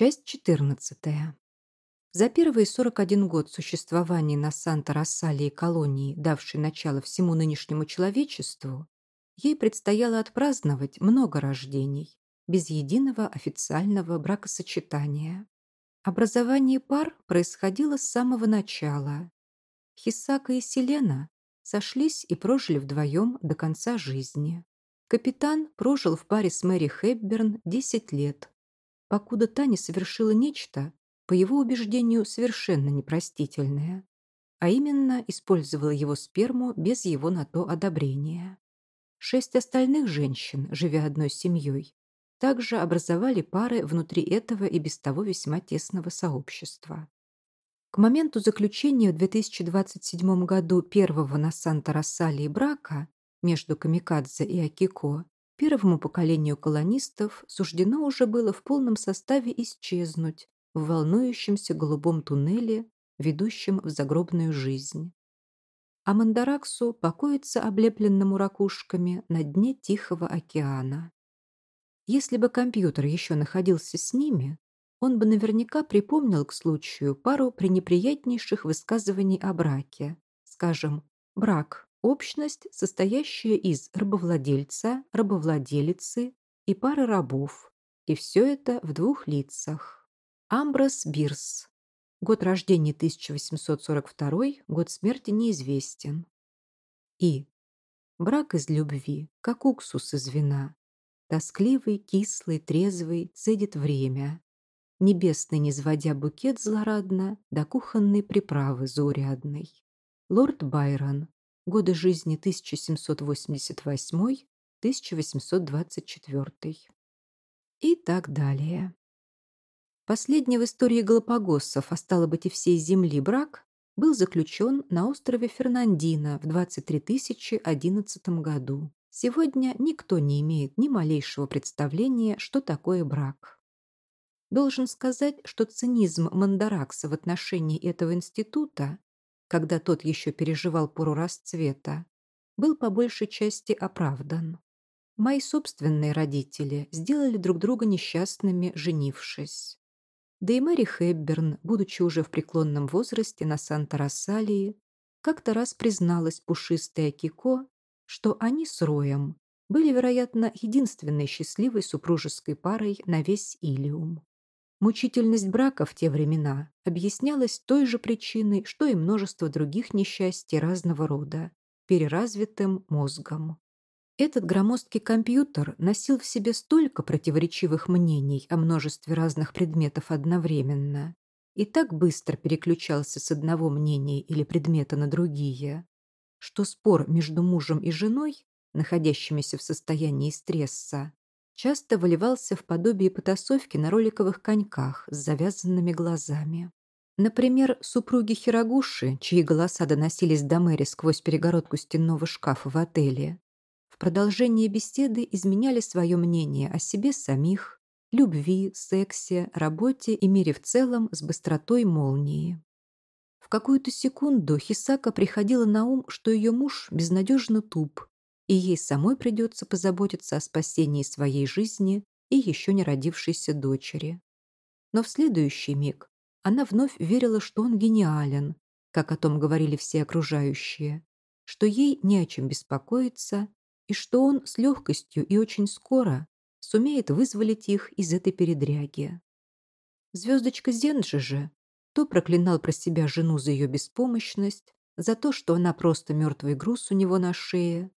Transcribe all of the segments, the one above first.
Часть 14. За первые 41 год существования на Санта-Рассале колонии, давшей начало всему нынешнему человечеству, ей предстояло отпраздновать много рождений, без единого официального бракосочетания. Образование пар происходило с самого начала. Хисака и Селена сошлись и прожили вдвоем до конца жизни. Капитан прожил в паре с Мэри Хэбберн 10 лет, покуда Таня совершила нечто, по его убеждению, совершенно непростительное, а именно использовала его сперму без его на то одобрения. Шесть остальных женщин, живя одной семьей, также образовали пары внутри этого и без того весьма тесного сообщества. К моменту заключения в 2027 году первого на Санта-Рассалии брака между Камикадзе и Акико Первому поколению колонистов суждено уже было в полном составе исчезнуть в волнующемся голубом туннеле, ведущем в загробную жизнь. А Мандараксу покоится облепленному ракушками на дне Тихого океана. Если бы компьютер еще находился с ними, он бы наверняка припомнил к случаю пару пренеприятнейших высказываний о браке. Скажем, брак Общность, состоящая из рабовладельца, рабовладелицы и пары рабов. И все это в двух лицах. Амброс Бирс. Год рождения 1842, год смерти неизвестен. И. Брак из любви, как уксус из вина. Тоскливый, кислый, трезвый, цедит время. Небесный, низводя букет злорадно, до кухонной приправы заурядной. Лорд Байрон. Годы жизни 1788-1824. И так далее. Последний в истории Галапагосов, а стало быть и всей Земли, брак был заключен на острове Фернандино в 23011 году. Сегодня никто не имеет ни малейшего представления, что такое брак. Должен сказать, что цинизм Мандаракса в отношении этого института когда тот еще переживал пору расцвета, был по большей части оправдан. Мои собственные родители сделали друг друга несчастными, женившись. Да и Мэри Хэбберн, будучи уже в преклонном возрасте на Санта-Рассалии, как-то раз призналась пушистая Кико, что они с Роем были, вероятно, единственной счастливой супружеской парой на весь Илиум. Мучительность брака в те времена объяснялась той же причиной, что и множество других несчастий разного рода – переразвитым мозгом. Этот громоздкий компьютер носил в себе столько противоречивых мнений о множестве разных предметов одновременно и так быстро переключался с одного мнения или предмета на другие, что спор между мужем и женой, находящимися в состоянии стресса, часто выливался в подобие потасовки на роликовых коньках с завязанными глазами. Например, супруги Хирогуши, чьи голоса доносились до Мэри сквозь перегородку стенного шкафа в отеле, в продолжении беседы изменяли свое мнение о себе самих, любви, сексе, работе и мире в целом с быстротой молнии. В какую-то секунду Хисака приходила на ум, что ее муж безнадежно туп, и ей самой придется позаботиться о спасении своей жизни и еще не родившейся дочери. Но в следующий миг она вновь верила, что он гениален, как о том говорили все окружающие, что ей не о чем беспокоиться и что он с легкостью и очень скоро сумеет вызволить их из этой передряги. Звездочка Зенджи же то проклинал про себя жену за ее беспомощность, за то, что она просто мертвый груз у него на шее,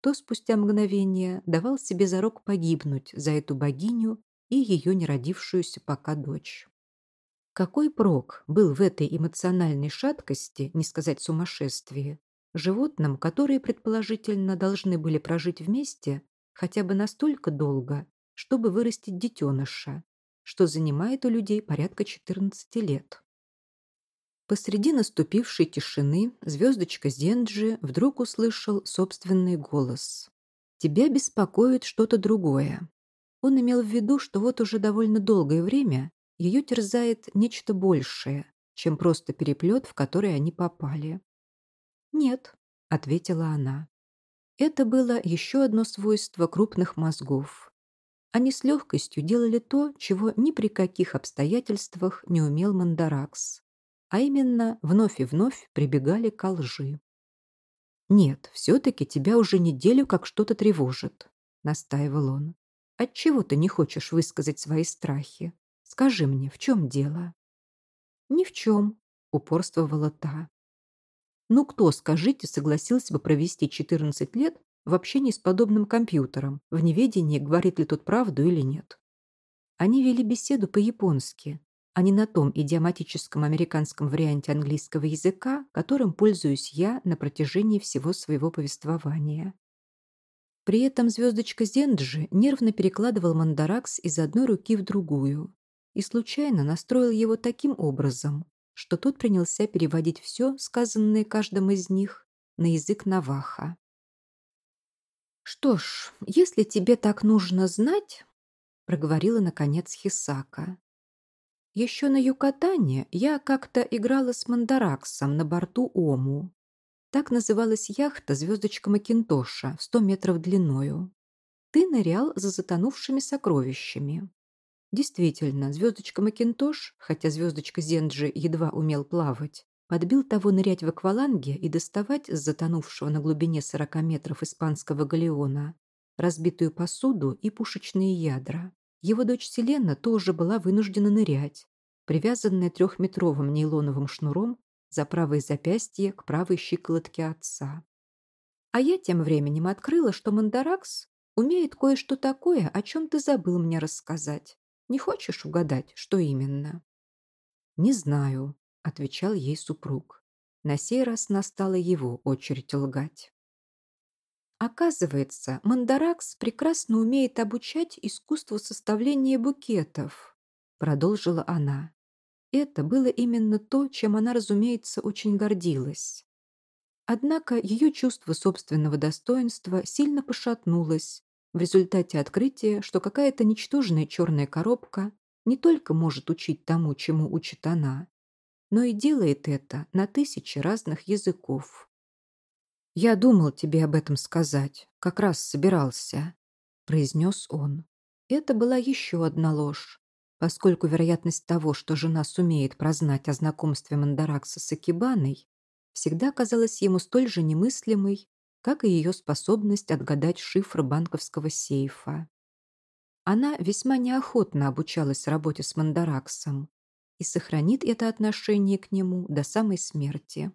то спустя мгновение давал себе зарок погибнуть за эту богиню и ее неродившуюся пока дочь. Какой прок был в этой эмоциональной шаткости, не сказать сумасшествии, животным, которые, предположительно, должны были прожить вместе хотя бы настолько долго, чтобы вырастить детеныша, что занимает у людей порядка 14 лет. Посреди наступившей тишины звездочка Зенджи вдруг услышал собственный голос. «Тебя беспокоит что-то другое». Он имел в виду, что вот уже довольно долгое время ее терзает нечто большее, чем просто переплет, в который они попали. «Нет», — ответила она. Это было еще одно свойство крупных мозгов. Они с легкостью делали то, чего ни при каких обстоятельствах не умел Мандаракс, а именно вновь и вновь прибегали к лжи. «Нет, все-таки тебя уже неделю как что-то тревожит», — настаивал он. «Отчего ты не хочешь высказать свои страхи? Скажи мне, в чем дело?» «Ни в чем», — упорствовала та. «Ну кто, скажите, согласился бы провести 14 лет в общении с подобным компьютером, в неведении, говорит ли тот правду или нет?» Они вели беседу по-японски, а не на том идиоматическом американском варианте английского языка, которым пользуюсь я на протяжении всего своего повествования. При этом звездочка Зенджи нервно перекладывал мандаракс из одной руки в другую и случайно настроил его таким образом, что тот принялся переводить все, сказанное каждым из них, на язык Наваха. «Что ж, если тебе так нужно знать...» — проговорила, наконец, Хисака. Еще на Юкатане я как-то играла с Мандараксом на борту Ому. Так называлась яхта «Звездочка Макинтоша» в 100 метров длиною. Ты нырял за затонувшими сокровищами. Действительно, звездочка Макинтош, хотя звездочка Зенджи едва умел плавать, подбил того нырять в акваланге и доставать с затонувшего на глубине 40 метров испанского галеона разбитую посуду и пушечные ядра. Его дочь Селена тоже была вынуждена нырять, привязанная трехметровым нейлоновым шнуром за правое запястье к правой щиколотке отца. А я тем временем открыла, что Мандаракс умеет кое-что такое, о чем ты забыл мне рассказать. Не хочешь угадать, что именно? «Не знаю», — отвечал ей супруг. На сей раз настала его очередь лгать. Оказывается, Мандаракс прекрасно умеет обучать искусству составления букетов, продолжила она. Это было именно то, чем она, разумеется, очень гордилась. Однако ее чувство собственного достоинства сильно пошатнулось в результате открытия, что какая-то ничтожная черная коробка не только может учить тому, чему учит она, но и делает это на тысячи разных языков. «Я думал тебе об этом сказать, как раз собирался», — произнес он. Это была еще одна ложь, поскольку вероятность того, что жена сумеет прознать о знакомстве Мандаракса с Акибаной, всегда казалась ему столь же немыслимой, как и ее способность отгадать шифр банковского сейфа. Она весьма неохотно обучалась работе с Мандараксом и сохранит это отношение к нему до самой смерти.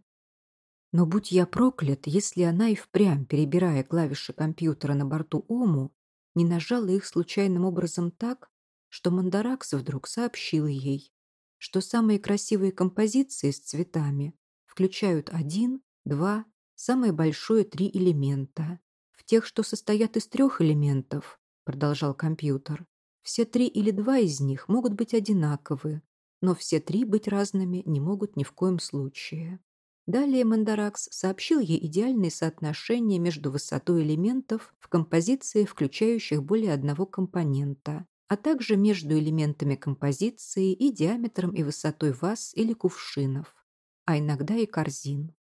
Но будь я проклят, если она и впрямь, перебирая клавиши компьютера на борту Ому, не нажала их случайным образом так, что Мандаракс вдруг сообщил ей, что самые красивые композиции с цветами включают один, два, самое большое три элемента. В тех, что состоят из трех элементов, продолжал компьютер, все три или два из них могут быть одинаковы, но все три быть разными не могут ни в коем случае. Далее Мандаракс сообщил ей идеальные соотношения между высотой элементов в композиции, включающих более одного компонента, а также между элементами композиции и диаметром и высотой ваз или кувшинов, а иногда и корзин.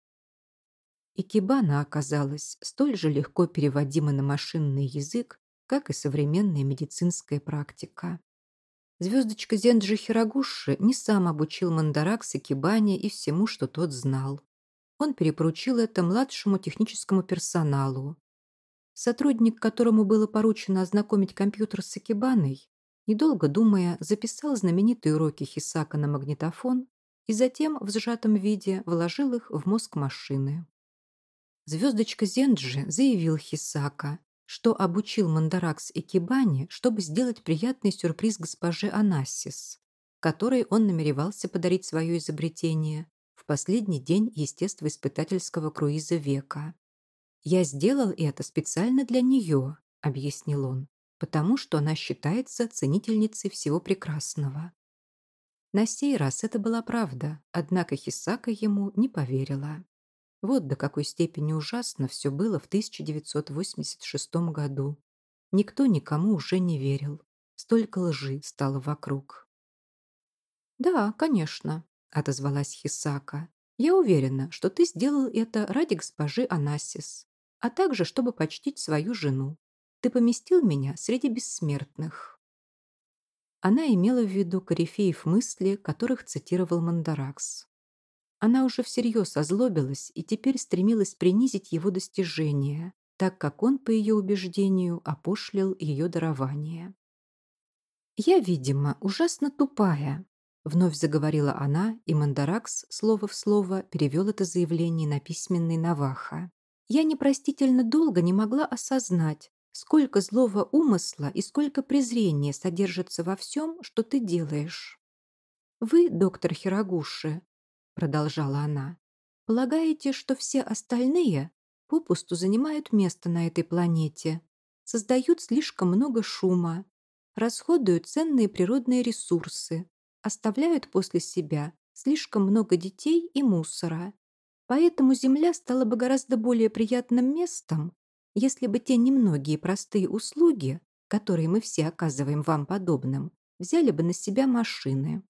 Икебана оказалась столь же легко переводима на машинный язык, как и современная медицинская практика. Звездочка Зенджи Хирогуши не сам обучил Мандаракс Икебане и всему, что тот знал он перепоручил это младшему техническому персоналу. Сотрудник, которому было поручено ознакомить компьютер с Акибаной, недолго думая, записал знаменитые уроки Хисака на магнитофон и затем в сжатом виде вложил их в мозг машины. Звездочка Зенджи заявил Хисака, что обучил Мандаракс Экибане, чтобы сделать приятный сюрприз госпоже Анассис, которой он намеревался подарить свое изобретение в последний день естествоиспытательского круиза века. «Я сделал это специально для нее», — объяснил он, «потому что она считается ценительницей всего прекрасного». На сей раз это была правда, однако Хисака ему не поверила. Вот до какой степени ужасно все было в 1986 году. Никто никому уже не верил. Столько лжи стало вокруг. «Да, конечно», отозвалась Хисака. «Я уверена, что ты сделал это ради госпожи Анасис, а также чтобы почтить свою жену. Ты поместил меня среди бессмертных». Она имела в виду корифеев мысли, которых цитировал Мандаракс. Она уже всерьез озлобилась и теперь стремилась принизить его достижения, так как он, по ее убеждению, опошлил ее дарование. «Я, видимо, ужасно тупая», — вновь заговорила она, и Мандаракс слово в слово перевел это заявление на письменный Наваха. «Я непростительно долго не могла осознать, сколько злого умысла и сколько презрения содержится во всем, что ты делаешь. Вы, доктор Хирогуши, продолжала она, полагаете, что все остальные попусту занимают место на этой планете, создают слишком много шума, расходуют ценные природные ресурсы, оставляют после себя слишком много детей и мусора. Поэтому Земля стала бы гораздо более приятным местом, если бы те немногие простые услуги, которые мы все оказываем вам подобным, взяли бы на себя машины.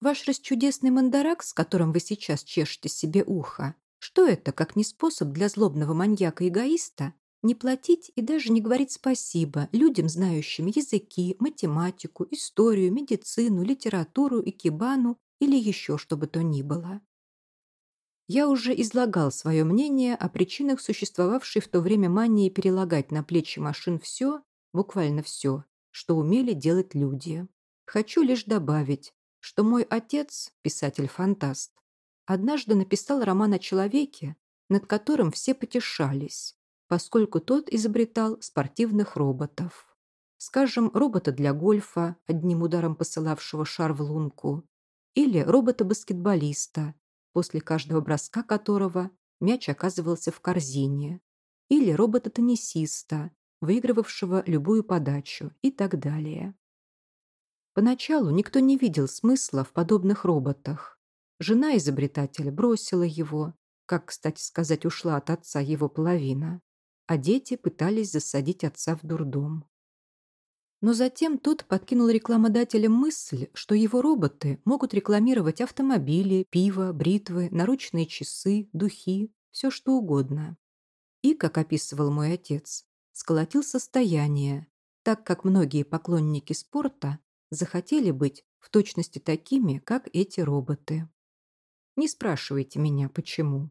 Ваш расчудесный мандарак, с которым вы сейчас чешете себе ухо, что это, как не способ для злобного маньяка-эгоиста не платить и даже не говорить спасибо людям, знающим языки, математику, историю, медицину, литературу, икебану или еще что бы то ни было. Я уже излагал свое мнение о причинах существовавшей в то время мании перелагать на плечи машин все, буквально все, что умели делать люди. Хочу лишь добавить, что мой отец, писатель-фантаст, однажды написал роман о человеке, над которым все потешались, поскольку тот изобретал спортивных роботов. Скажем, робота для гольфа, одним ударом посылавшего шар в лунку, или робота-баскетболиста, после каждого броска которого мяч оказывался в корзине, или робота-теннисиста, выигрывавшего любую подачу и так далее. Поначалу никто не видел смысла в подобных роботах. Жена изобретателя бросила его, как, кстати сказать, ушла от отца его половина, а дети пытались засадить отца в дурдом. Но затем тот подкинул рекламодателям мысль, что его роботы могут рекламировать автомобили, пиво, бритвы, наручные часы, духи, все что угодно. И, как описывал мой отец, сколотил состояние, так как многие поклонники спорта захотели быть в точности такими, как эти роботы. Не спрашивайте меня, почему.